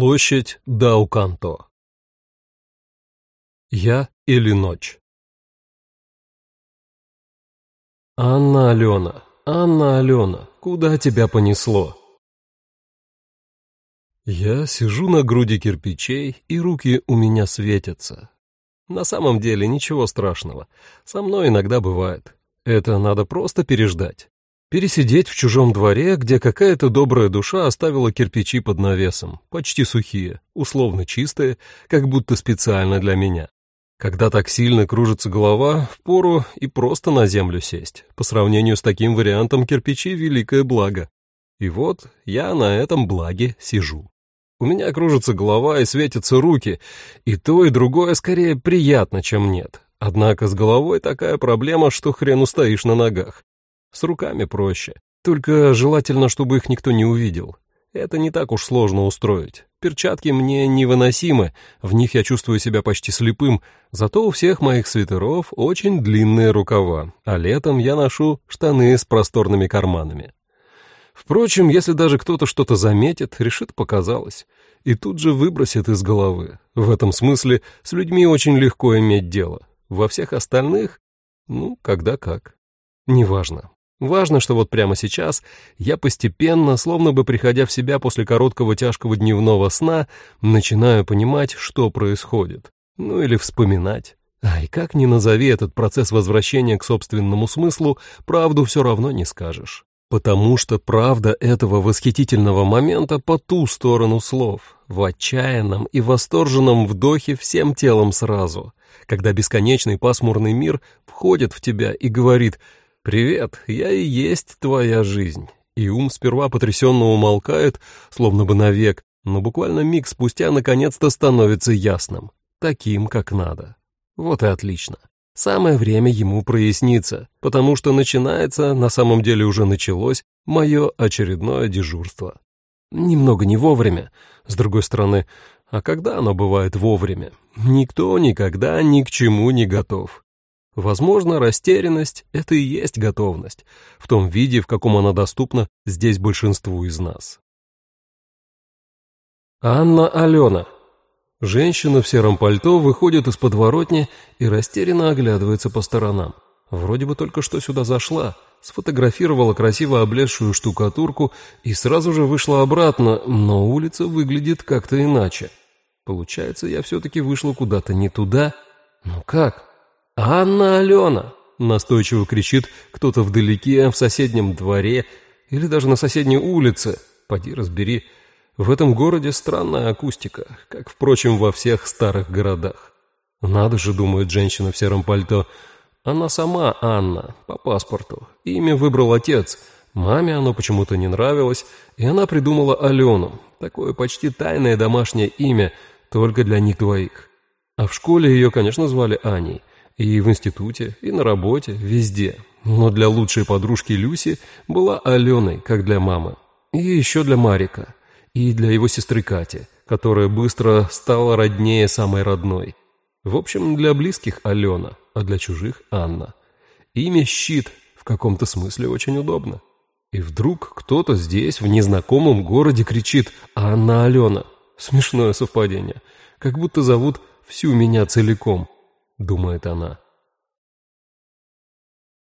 Площадь Дауканто. Я или ночь? Анна Алена, Анна Алена, куда тебя понесло? Я сижу на груди кирпичей, и руки у меня светятся. На самом деле ничего страшного. Со мной иногда бывает. Это надо просто переждать. Пересидеть в чужом дворе, где какая-то добрая душа оставила кирпичи под навесом, почти сухие, условно чистые, как будто специально для меня. Когда так сильно кружится голова, впору и просто на землю сесть. По сравнению с таким вариантом кирпичи — великое благо. И вот я на этом благе сижу. У меня кружится голова и светятся руки, и то, и другое скорее приятно, чем нет. Однако с головой такая проблема, что хрен устоишь на ногах. С руками проще. Только желательно, чтобы их никто не увидел. Это не так уж сложно устроить. Перчатки мне невыносимы, в них я чувствую себя почти слепым, зато у всех моих свитеров очень длинные рукава, а летом я ношу штаны с просторными карманами. Впрочем, если даже кто-то что-то заметит, решит показалось, и тут же выбросит из головы. В этом смысле с людьми очень легко иметь дело. Во всех остальных, ну, когда как. Неважно. Важно, что вот прямо сейчас я постепенно, словно бы приходя в себя после короткого тяжкого дневного сна, начинаю понимать, что происходит. Ну или вспоминать. Ай, как ни назови этот процесс возвращения к собственному смыслу, правду все равно не скажешь. Потому что правда этого восхитительного момента по ту сторону слов, в отчаянном и восторженном вдохе всем телом сразу, когда бесконечный пасмурный мир входит в тебя и говорит — «Привет, я и есть твоя жизнь». И ум сперва потрясенно умолкает, словно бы навек, но буквально миг спустя наконец-то становится ясным, таким, как надо. Вот и отлично. Самое время ему проясниться, потому что начинается, на самом деле уже началось, мое очередное дежурство. Немного не вовремя, с другой стороны, а когда оно бывает вовремя? Никто никогда ни к чему не готов. Возможно, растерянность — это и есть готовность, в том виде, в каком она доступна здесь большинству из нас. Анна Алена. Женщина в сером пальто выходит из подворотни и растерянно оглядывается по сторонам. Вроде бы только что сюда зашла, сфотографировала красиво облезшую штукатурку и сразу же вышла обратно, но улица выглядит как-то иначе. Получается, я все-таки вышла куда-то не туда. Ну как? «Анна Алена!» — настойчиво кричит кто-то вдалеке, в соседнем дворе или даже на соседней улице. Поди разбери. В этом городе странная акустика, как, впрочем, во всех старых городах. Надо же, думает женщина в сером пальто. Она сама Анна, по паспорту. Имя выбрал отец. Маме оно почему-то не нравилось, и она придумала Алену. Такое почти тайное домашнее имя, только для них двоих. А в школе ее, конечно, звали Аней. И в институте, и на работе, везде. Но для лучшей подружки Люси была Аленой, как для мамы. И еще для Марика. И для его сестры Кати, которая быстро стала роднее самой родной. В общем, для близких Алена, а для чужих Анна. Имя «Щит» в каком-то смысле очень удобно. И вдруг кто-то здесь, в незнакомом городе, кричит «Анна Алена». Смешное совпадение. Как будто зовут всю меня целиком. — думает она.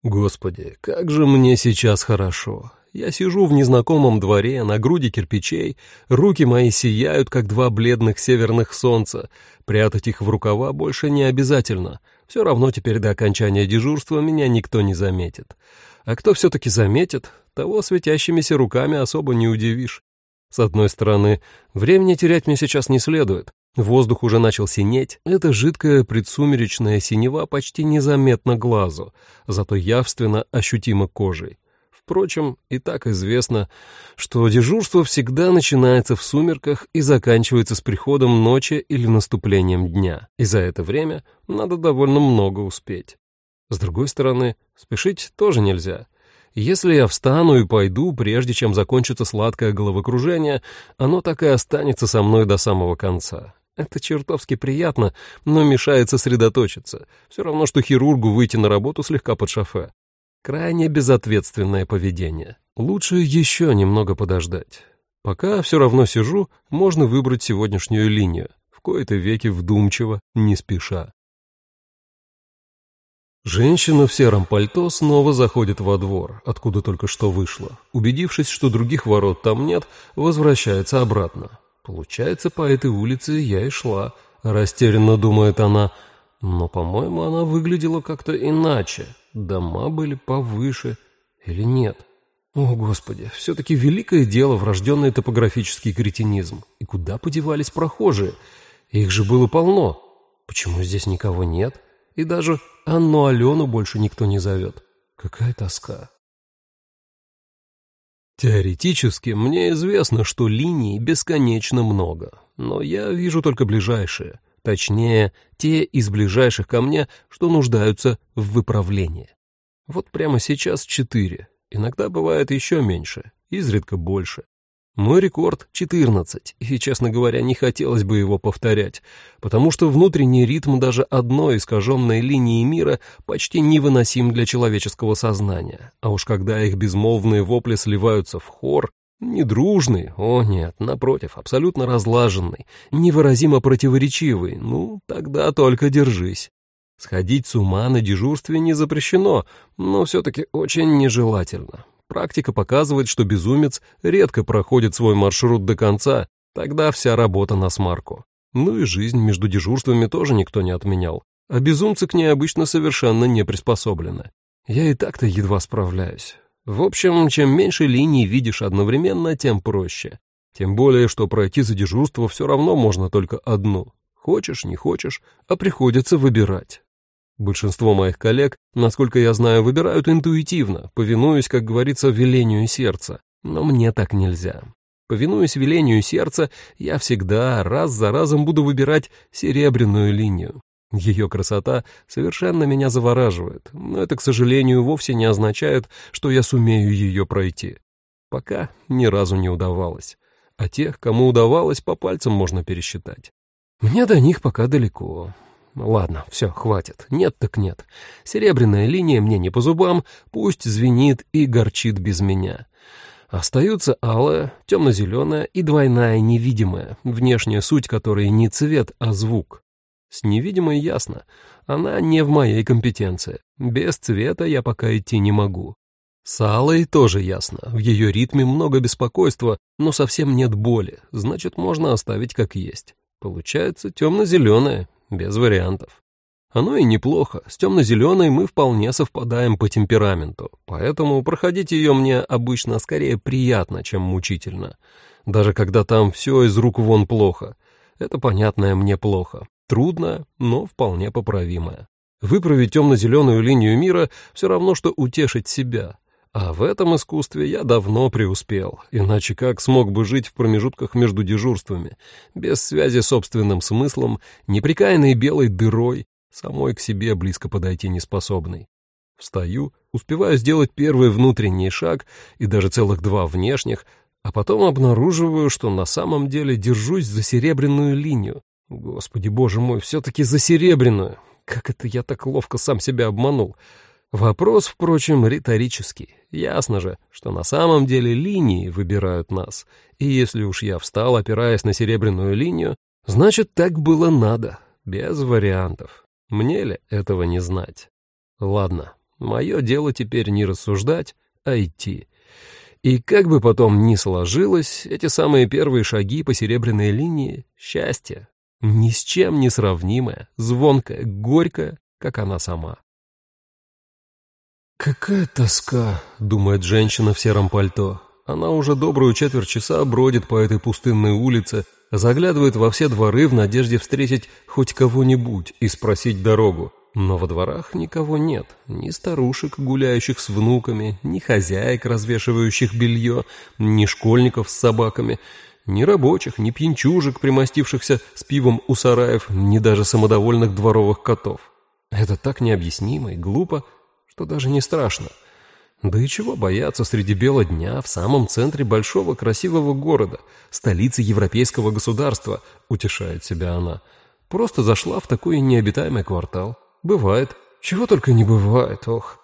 Господи, как же мне сейчас хорошо. Я сижу в незнакомом дворе, на груди кирпичей, руки мои сияют, как два бледных северных солнца. Прятать их в рукава больше не обязательно. Все равно теперь до окончания дежурства меня никто не заметит. А кто все-таки заметит, того светящимися руками особо не удивишь. С одной стороны, времени терять мне сейчас не следует. Воздух уже начал синеть, эта жидкая предсумеречная синева почти незаметна глазу, зато явственно ощутима кожей. Впрочем, и так известно, что дежурство всегда начинается в сумерках и заканчивается с приходом ночи или наступлением дня, и за это время надо довольно много успеть. С другой стороны, спешить тоже нельзя. Если я встану и пойду, прежде чем закончится сладкое головокружение, оно так и останется со мной до самого конца. Это чертовски приятно, но мешает сосредоточиться. Все равно, что хирургу выйти на работу слегка под шофе. Крайне безответственное поведение. Лучше еще немного подождать. Пока все равно сижу, можно выбрать сегодняшнюю линию, в кои-то веки вдумчиво, не спеша. Женщина в сером пальто снова заходит во двор, откуда только что вышла. Убедившись, что других ворот там нет, возвращается обратно. Получается, по этой улице я и шла, растерянно думает она. Но, по-моему, она выглядела как-то иначе. Дома были повыше или нет? О, Господи, все-таки великое дело врожденный топографический кретинизм. И куда подевались прохожие? Их же было полно. Почему здесь никого нет? И даже Анну Алену больше никто не зовет. Какая тоска. Теоретически мне известно, что линий бесконечно много, но я вижу только ближайшие, точнее, те из ближайших ко мне, что нуждаются в выправлении. Вот прямо сейчас четыре, иногда бывает еще меньше, изредка больше. Мой рекорд — 14, и, честно говоря, не хотелось бы его повторять, потому что внутренний ритм даже одной искаженной линии мира почти невыносим для человеческого сознания, а уж когда их безмолвные вопли сливаются в хор, недружный, о нет, напротив, абсолютно разлаженный, невыразимо противоречивый, ну, тогда только держись. Сходить с ума на дежурстве не запрещено, но все-таки очень нежелательно. Практика показывает, что безумец редко проходит свой маршрут до конца, тогда вся работа на смарку. Ну и жизнь между дежурствами тоже никто не отменял, а безумцы к ней обычно совершенно не приспособлены. Я и так-то едва справляюсь. В общем, чем меньше линий видишь одновременно, тем проще. Тем более, что пройти за дежурство все равно можно только одну. Хочешь, не хочешь, а приходится выбирать. Большинство моих коллег, насколько я знаю, выбирают интуитивно, повинуясь, как говорится, велению сердца. Но мне так нельзя. Повинуясь велению сердца, я всегда раз за разом буду выбирать серебряную линию. Ее красота совершенно меня завораживает, но это, к сожалению, вовсе не означает, что я сумею ее пройти. Пока ни разу не удавалось. А тех, кому удавалось, по пальцам можно пересчитать. Мне до них пока далеко. Ладно, все, хватит. Нет так нет. Серебряная линия мне не по зубам, пусть звенит и горчит без меня. Остаются алая, темно-зеленая и двойная невидимая, внешняя суть которой не цвет, а звук. С невидимой ясно, она не в моей компетенции. Без цвета я пока идти не могу. С алой тоже ясно, в ее ритме много беспокойства, но совсем нет боли, значит, можно оставить как есть. Получается темно-зеленая, без вариантов. Оно и неплохо, с темно-зеленой мы вполне совпадаем по темпераменту, поэтому проходить ее мне обычно скорее приятно, чем мучительно. Даже когда там все из рук вон плохо. Это понятное мне плохо. Трудно, но вполне поправимое. Выправить темно-зеленую линию мира все равно, что утешить себя. А в этом искусстве я давно преуспел, иначе как смог бы жить в промежутках между дежурствами, без связи с собственным смыслом, неприкаянной белой дырой, самой к себе близко подойти неспособной. Встаю, успеваю сделать первый внутренний шаг и даже целых два внешних, а потом обнаруживаю, что на самом деле держусь за серебряную линию. Господи, боже мой, все-таки за серебряную. Как это я так ловко сам себя обманул? Вопрос, впрочем, риторический. Ясно же, что на самом деле линии выбирают нас. И если уж я встал, опираясь на серебряную линию, значит, так было надо, без вариантов. Мне ли этого не знать? Ладно, мое дело теперь не рассуждать, а идти. И как бы потом ни сложилось, эти самые первые шаги по серебряной линии — счастье. Ни с чем не сравнимое, звонкое, горькое, как она сама. «Какая тоска», — думает женщина в сером пальто. Она уже добрую четверть часа бродит по этой пустынной улице, заглядывает во все дворы в надежде встретить хоть кого-нибудь и спросить дорогу. Но во дворах никого нет, ни старушек, гуляющих с внуками, ни хозяек, развешивающих белье, ни школьников с собаками, ни рабочих, ни пьянчужек, примостившихся с пивом у сараев, ни даже самодовольных дворовых котов. Это так необъяснимо и глупо, что даже не страшно. Да и чего бояться среди бела дня в самом центре большого красивого города, столицы европейского государства, утешает себя она. Просто зашла в такой необитаемый квартал. Бывает. Чего только не бывает, ох.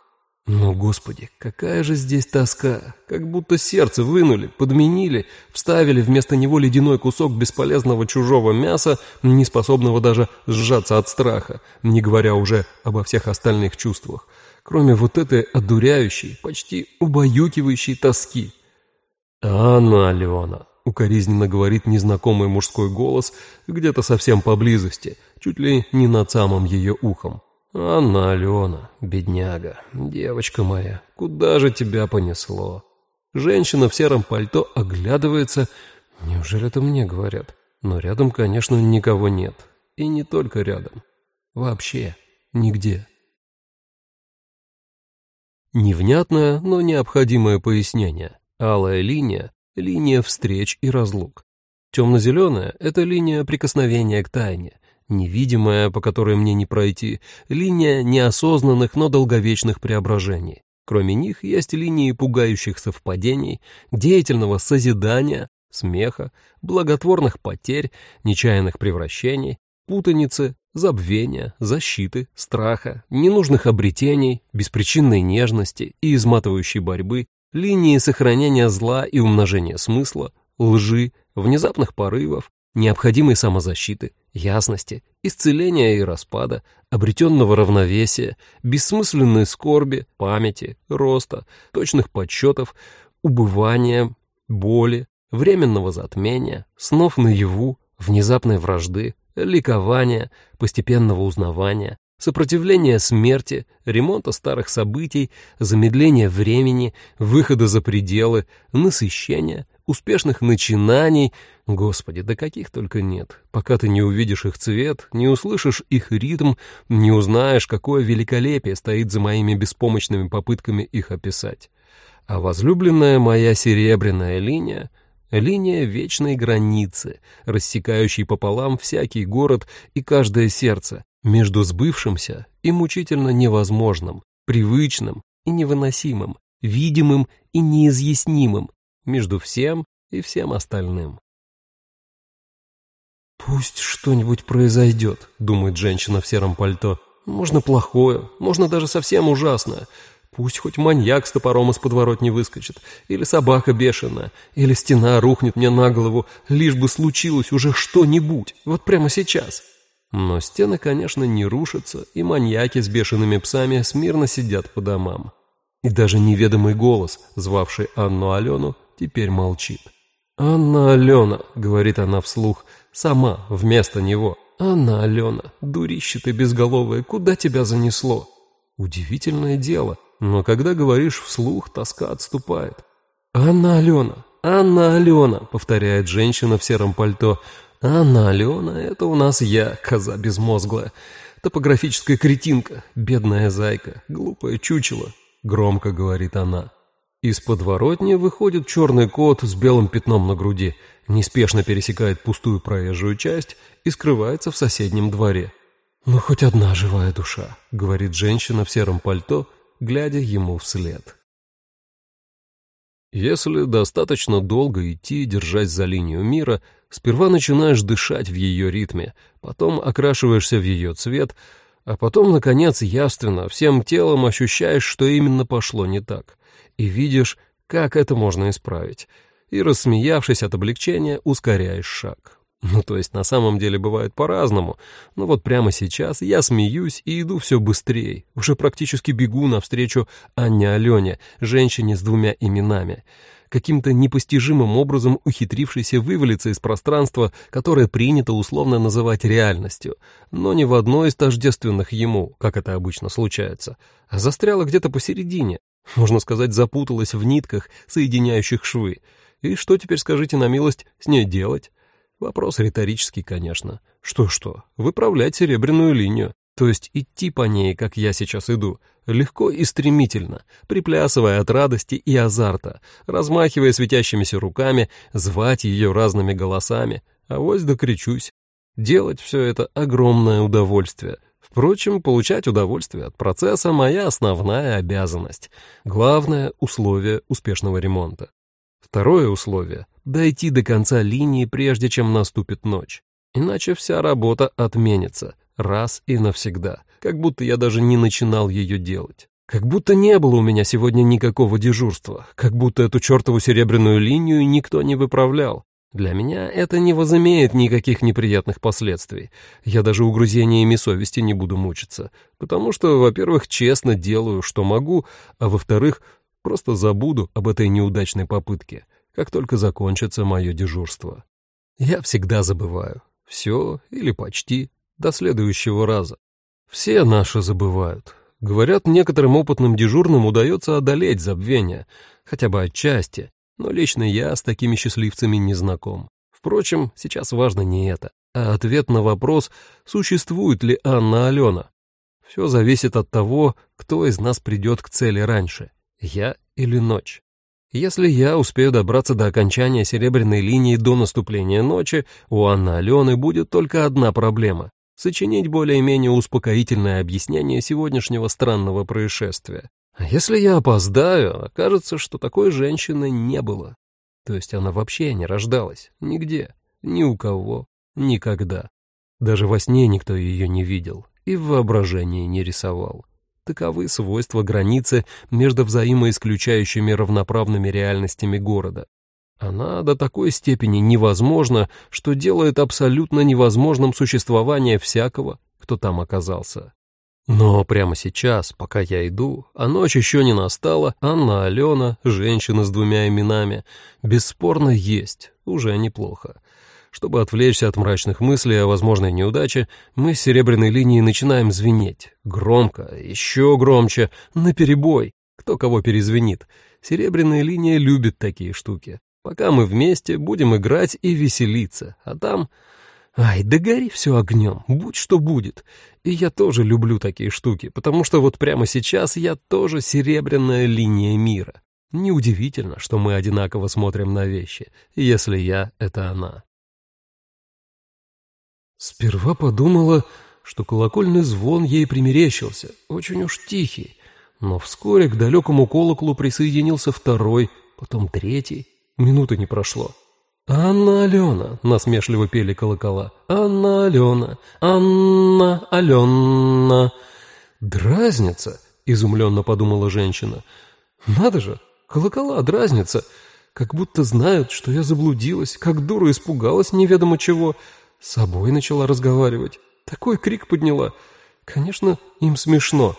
Но, господи, какая же здесь тоска! Как будто сердце вынули, подменили, вставили вместо него ледяной кусок бесполезного чужого мяса, не способного даже сжаться от страха, не говоря уже обо всех остальных чувствах, кроме вот этой одуряющей, почти убаюкивающей тоски. «Анна Алена!» — укоризненно говорит незнакомый мужской голос где-то совсем поблизости, чуть ли не над самым ее ухом. «Анна Алена, бедняга, девочка моя, куда же тебя понесло?» Женщина в сером пальто оглядывается. Неужели это мне говорят? Но рядом, конечно, никого нет. И не только рядом. Вообще нигде. Невнятное, но необходимое пояснение. Алая линия — линия встреч и разлук. Темно-зеленая — это линия прикосновения к тайне, невидимая, по которой мне не пройти, линия неосознанных, но долговечных преображений. Кроме них есть линии пугающих совпадений, деятельного созидания, смеха, благотворных потерь, нечаянных превращений, путаницы, забвения, защиты, страха, ненужных обретений, беспричинной нежности и изматывающей борьбы, линии сохранения зла и умножения смысла, лжи, внезапных порывов, необходимой самозащиты, ясности, исцеления и распада, обретенного равновесия, бессмысленной скорби, памяти, роста, точных подсчетов, убывания, боли, временного затмения, снов наяву, внезапной вражды, ликования, постепенного узнавания, сопротивления смерти, ремонта старых событий, замедления времени, выхода за пределы, насыщения, успешных начинаний. Господи, да каких только нет. Пока ты не увидишь их цвет, не услышишь их ритм, не узнаешь, какое великолепие стоит за моими беспомощными попытками их описать. А возлюбленная моя серебряная линия — линия вечной границы, рассекающей пополам всякий город и каждое сердце, между сбывшимся и мучительно невозможным, привычным и невыносимым, видимым и неизъяснимым, между всем и всем остальным. «Пусть что-нибудь произойдет», — думает женщина в сером пальто. «Можно плохое, можно даже совсем ужасное. Пусть хоть маньяк с топором из подворот не выскочит, или собака бешеная, или стена рухнет мне на голову, лишь бы случилось уже что-нибудь, вот прямо сейчас». Но стены, конечно, не рушатся, и маньяки с бешеными псами смирно сидят по домам. И даже неведомый голос, звавший Анну Алену, теперь молчит. «Анна Алена», — говорит она вслух, сама, вместо него. «Анна Алена, дурище ты безголовая, куда тебя занесло?» Удивительное дело, но когда говоришь вслух, тоска отступает. «Анна Алена, Анна Алена», — повторяет женщина в сером пальто. «Анна Алена, это у нас я, коза безмозглая, топографическая кретинка, бедная зайка, глупое чучело», — громко говорит она. Из подворотни выходит черный кот с белым пятном на груди, неспешно пересекает пустую проезжую часть и скрывается в соседнем дворе. «Ну, хоть одна живая душа», — говорит женщина в сером пальто, глядя ему вслед. Если достаточно долго идти, держась за линию мира, сперва начинаешь дышать в ее ритме, потом окрашиваешься в ее цвет, а потом, наконец, явственно, всем телом ощущаешь, что именно пошло не так и видишь, как это можно исправить, и, рассмеявшись от облегчения, ускоряешь шаг. Ну, то есть на самом деле бывает по-разному, но вот прямо сейчас я смеюсь и иду все быстрее, уже практически бегу навстречу Анне Алене, женщине с двумя именами, каким-то непостижимым образом ухитрившейся вывалиться из пространства, которое принято условно называть реальностью, но не в одной из тождественных ему, как это обычно случается, а застряла где-то посередине, можно сказать, запуталась в нитках, соединяющих швы. И что теперь, скажите на милость, с ней делать? Вопрос риторический, конечно. Что-что, выправлять серебряную линию, то есть идти по ней, как я сейчас иду, легко и стремительно, приплясывая от радости и азарта, размахивая светящимися руками, звать ее разными голосами, а вось докричусь. Делать все это огромное удовольствие — Впрочем, получать удовольствие от процесса – моя основная обязанность, главное условие успешного ремонта. Второе условие – дойти до конца линии, прежде чем наступит ночь. Иначе вся работа отменится, раз и навсегда, как будто я даже не начинал ее делать. Как будто не было у меня сегодня никакого дежурства, как будто эту чертову серебряную линию никто не выправлял. Для меня это не возымеет никаких неприятных последствий. Я даже угрызениями совести не буду мучиться, потому что, во-первых, честно делаю, что могу, а во-вторых, просто забуду об этой неудачной попытке, как только закончится мое дежурство. Я всегда забываю. Все или почти до следующего раза. Все наши забывают. Говорят, некоторым опытным дежурным удается одолеть забвение, хотя бы отчасти, но лично я с такими счастливцами не знаком. Впрочем, сейчас важно не это, а ответ на вопрос, существует ли Анна Алена. Все зависит от того, кто из нас придет к цели раньше, я или ночь. Если я успею добраться до окончания серебряной линии до наступления ночи, у Анны Алены будет только одна проблема сочинить более-менее успокоительное объяснение сегодняшнего странного происшествия. А если я опоздаю, окажется, что такой женщины не было. То есть она вообще не рождалась. Нигде. Ни у кого. Никогда. Даже во сне никто ее не видел и в воображении не рисовал. Таковы свойства границы между взаимоисключающими равноправными реальностями города. Она до такой степени невозможна, что делает абсолютно невозможным существование всякого, кто там оказался. Но прямо сейчас, пока я иду, а ночь еще не настала, Анна Алена, женщина с двумя именами, бесспорно есть, уже неплохо. Чтобы отвлечься от мрачных мыслей о возможной неудаче, мы с серебряной линии начинаем звенеть. Громко, еще громче, наперебой. Кто кого перезвенит. Серебряная линия любит такие штуки. Пока мы вместе будем играть и веселиться, а там... Ай, да гори все огнем, будь что будет. И я тоже люблю такие штуки, потому что вот прямо сейчас я тоже серебряная линия мира. Неудивительно, что мы одинаково смотрим на вещи, если я — это она. Сперва подумала, что колокольный звон ей примерещился, очень уж тихий, но вскоре к далекому колоколу присоединился второй, потом третий. Минуты не прошло. «Анна Алена!» — насмешливо пели колокола. «Анна Алена! Анна Алена!» «Дразнится!» — изумленно подумала женщина. «Надо же! Колокола дразнятся! Как будто знают, что я заблудилась, как дура испугалась неведомо чего. С собой начала разговаривать. Такой крик подняла. Конечно, им смешно.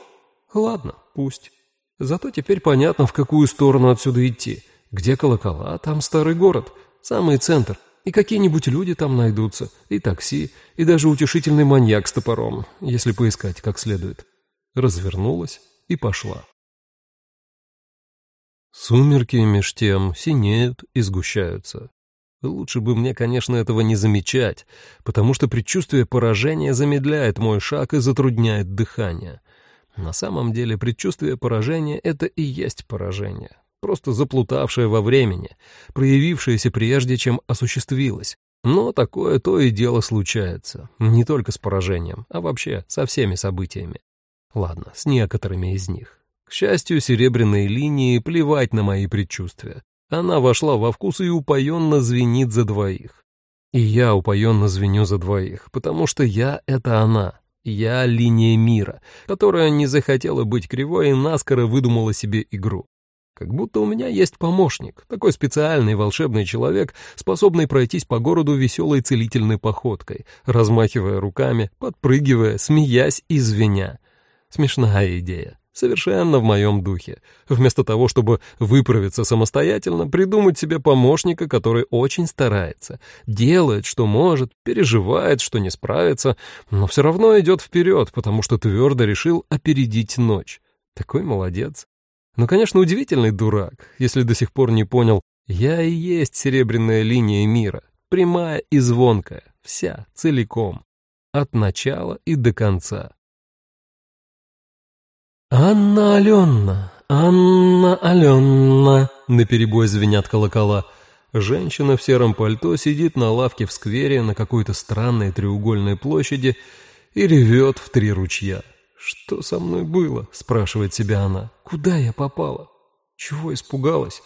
Ладно, пусть. Зато теперь понятно, в какую сторону отсюда идти». Где колокола, там старый город, самый центр. И какие-нибудь люди там найдутся, и такси, и даже утешительный маньяк с топором, если поискать как следует. Развернулась и пошла. Сумерки меж тем синеют и сгущаются. Лучше бы мне, конечно, этого не замечать, потому что предчувствие поражения замедляет мой шаг и затрудняет дыхание. На самом деле предчувствие поражения — это и есть поражение просто заплутавшее во времени, проявившееся прежде, чем осуществилось. Но такое то и дело случается, не только с поражением, а вообще со всеми событиями. Ладно, с некоторыми из них. К счастью, серебряные линии плевать на мои предчувствия. Она вошла во вкус и упоенно звенит за двоих. И я упоенно звеню за двоих, потому что я — это она. Я — линия мира, которая не захотела быть кривой и наскоро выдумала себе игру. Как будто у меня есть помощник, такой специальный волшебный человек, способный пройтись по городу веселой целительной походкой, размахивая руками, подпрыгивая, смеясь и звеня. Смешная идея. Совершенно в моем духе. Вместо того, чтобы выправиться самостоятельно, придумать себе помощника, который очень старается, делает, что может, переживает, что не справится, но все равно идет вперед, потому что твердо решил опередить ночь. Такой молодец. Ну, конечно, удивительный дурак, если до сих пор не понял, я и есть серебряная линия мира, прямая и звонкая, вся, целиком, от начала и до конца. «Анна Аленна, Анна Аленна!» — наперебой звенят колокола. Женщина в сером пальто сидит на лавке в сквере на какой-то странной треугольной площади и ревет в три ручья. «Что со мной было?» — спрашивает себя она. «Куда я попала? Чего испугалась?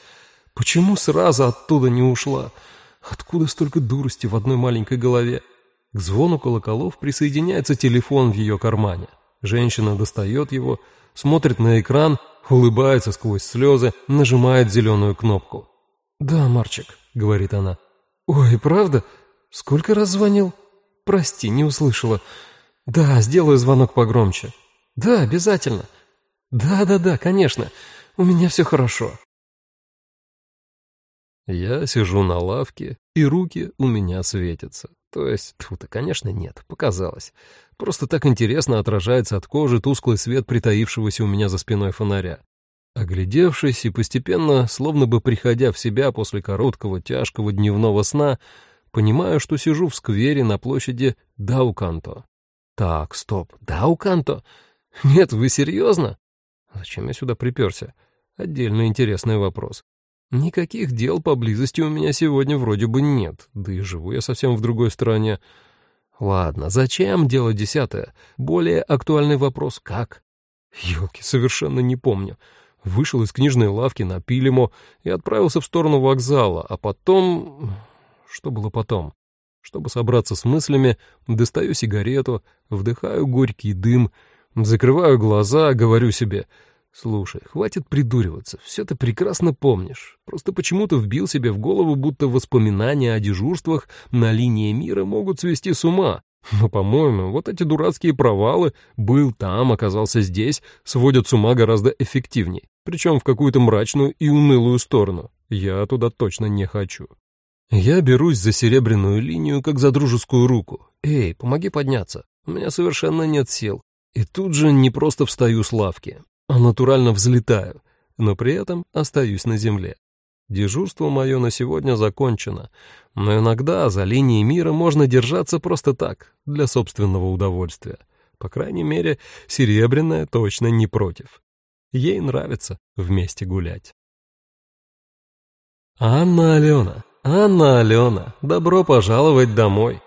Почему сразу оттуда не ушла? Откуда столько дурости в одной маленькой голове?» К звону колоколов присоединяется телефон в ее кармане. Женщина достает его, смотрит на экран, улыбается сквозь слезы, нажимает зеленую кнопку. «Да, Марчик», — говорит она. «Ой, правда? Сколько раз звонил?» «Прости, не услышала. Да, сделаю звонок погромче». «Да, обязательно». «Да-да-да, конечно. У меня все хорошо». Я сижу на лавке, и руки у меня светятся. То есть, тут-то, конечно, нет, показалось. Просто так интересно отражается от кожи тусклый свет притаившегося у меня за спиной фонаря. Оглядевшись и постепенно, словно бы приходя в себя после короткого тяжкого дневного сна, понимаю, что сижу в сквере на площади Дауканто. Так, стоп, Дауканто? Нет, вы серьезно? Зачем я сюда приперся? Отдельно интересный вопрос. Никаких дел поблизости у меня сегодня вроде бы нет, да и живу я совсем в другой стране. Ладно, зачем дело десятое? Более актуальный вопрос — как? Ёлки, совершенно не помню. Вышел из книжной лавки на Пилимо и отправился в сторону вокзала, а потом... Что было потом? Чтобы собраться с мыслями, достаю сигарету, вдыхаю горький дым, закрываю глаза, говорю себе — «Слушай, хватит придуриваться, все ты прекрасно помнишь. Просто почему-то вбил себе в голову, будто воспоминания о дежурствах на линии мира могут свести с ума. Но, по-моему, вот эти дурацкие провалы «был там, оказался здесь» сводят с ума гораздо эффективней, причем в какую-то мрачную и унылую сторону. Я туда точно не хочу. Я берусь за серебряную линию, как за дружескую руку. «Эй, помоги подняться, у меня совершенно нет сил». И тут же не просто встаю с лавки, а натурально взлетаю, но при этом остаюсь на земле. Дежурство мое на сегодня закончено, но иногда за линией мира можно держаться просто так, для собственного удовольствия. По крайней мере, Серебряная точно не против. Ей нравится вместе гулять. «Анна Алена, Анна Алена, добро пожаловать домой!»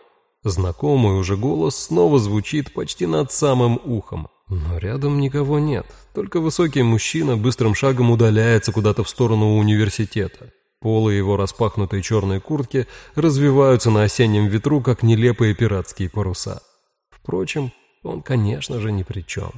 Знакомый уже голос снова звучит почти над самым ухом. Но рядом никого нет, только высокий мужчина быстрым шагом удаляется куда-то в сторону университета. Полы его распахнутой черной куртки развиваются на осеннем ветру, как нелепые пиратские паруса. Впрочем, он, конечно же, ни при чем.